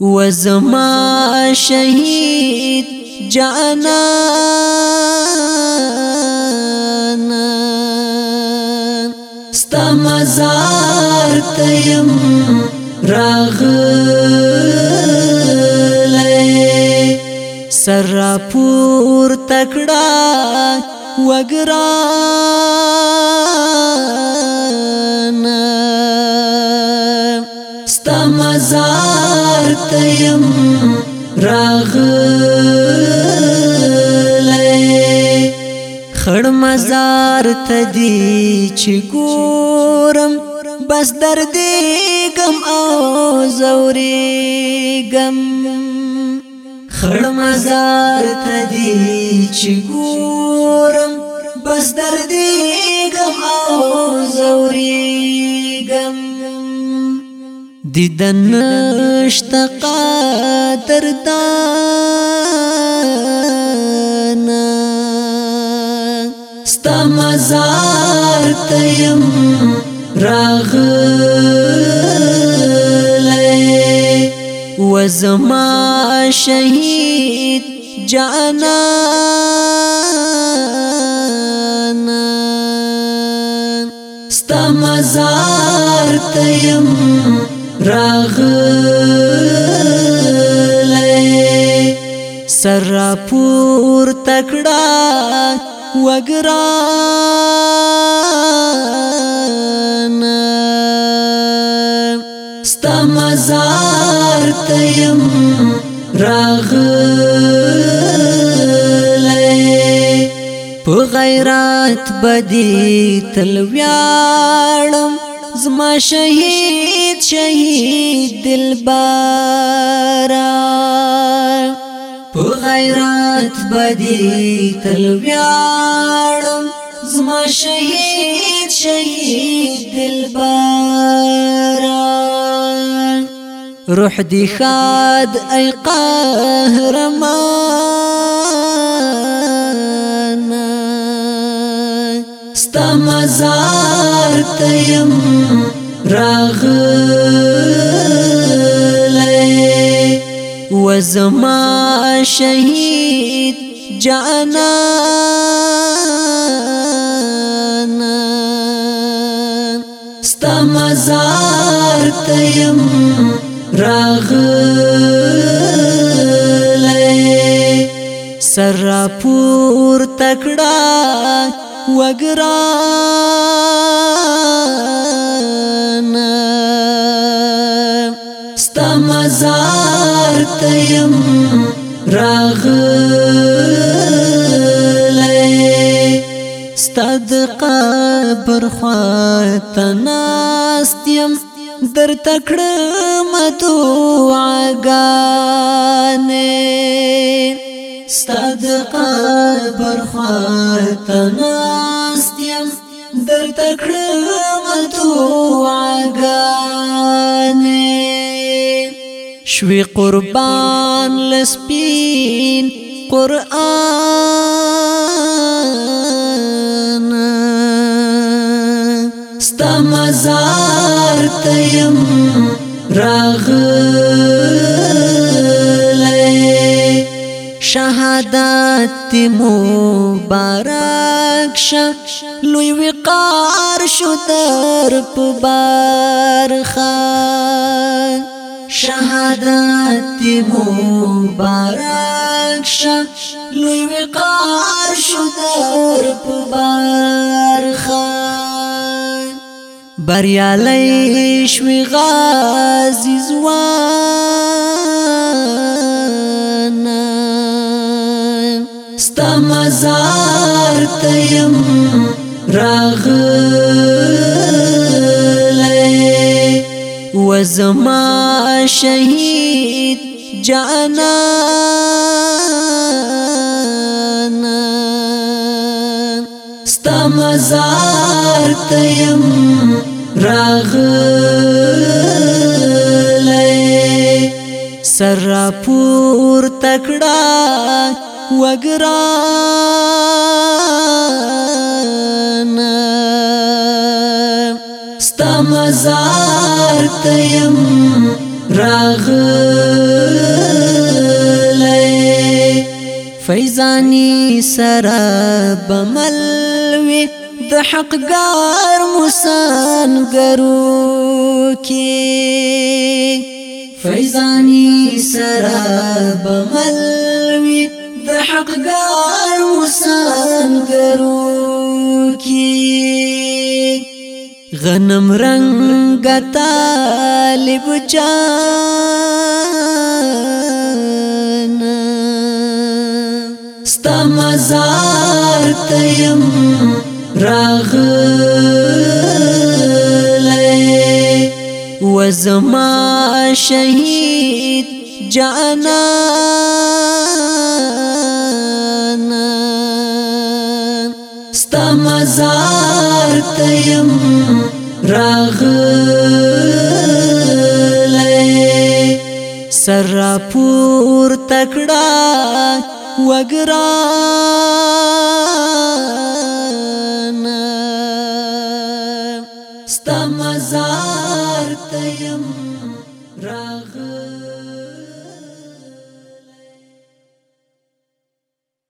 وزما شهید جانا ستا مزار تیم راغلی سر پور تکڑا وگرانا ستا مزار بار تیم راغلی خړ مزار تدی چې ګورم بس درد غم او زوري غم خړ مزار تدی چې ګورم بس درد غم او زوري غم دیدن اشتقا دردانا ستا مزار تیم راغلی وزما شهید جانانا ستا مزار تیم راغلی راغلی سر را پور تکړه وګران ستمزار تیم راغلی په غیرت بدی تلویاړم زما شهید شهید دلبار په غیرت بدی تل ویاړم زما شهید شهید دلبار روح دی خاد ای قهرمان ستا مزار تیم راغلی وزما شهید جانا ستا مزار تیم راغلی سر را پور تکڑا وګران ستمزار تیم راغلی ستد قبر خواته ناست یم در تکړم دعاګانې ستد قبر خواته ناست شوي قربان لسبين قرآن استمزار تيم تیم تی مبارک شه لوی وقار شو در په بارخان شهادت تی مبارک شه لوی وقار شو در په بارخان بریالی شوی غازی زوان بازار تیم راغلی وزما شهید جانان ستا مزار تیم راغلی سر را پور تکڑا وګران ستا مزار تیم راغلی فیضانی سره بملوي د حقګار مسان ګرو کې فیضانی سره بملوي حق وسان کرو غنم رنگ طالب جان ستا مزار تیم وزما شهيد جانان تیم راغلی سر را پور تکړه وګران ستمزار تیم راغلی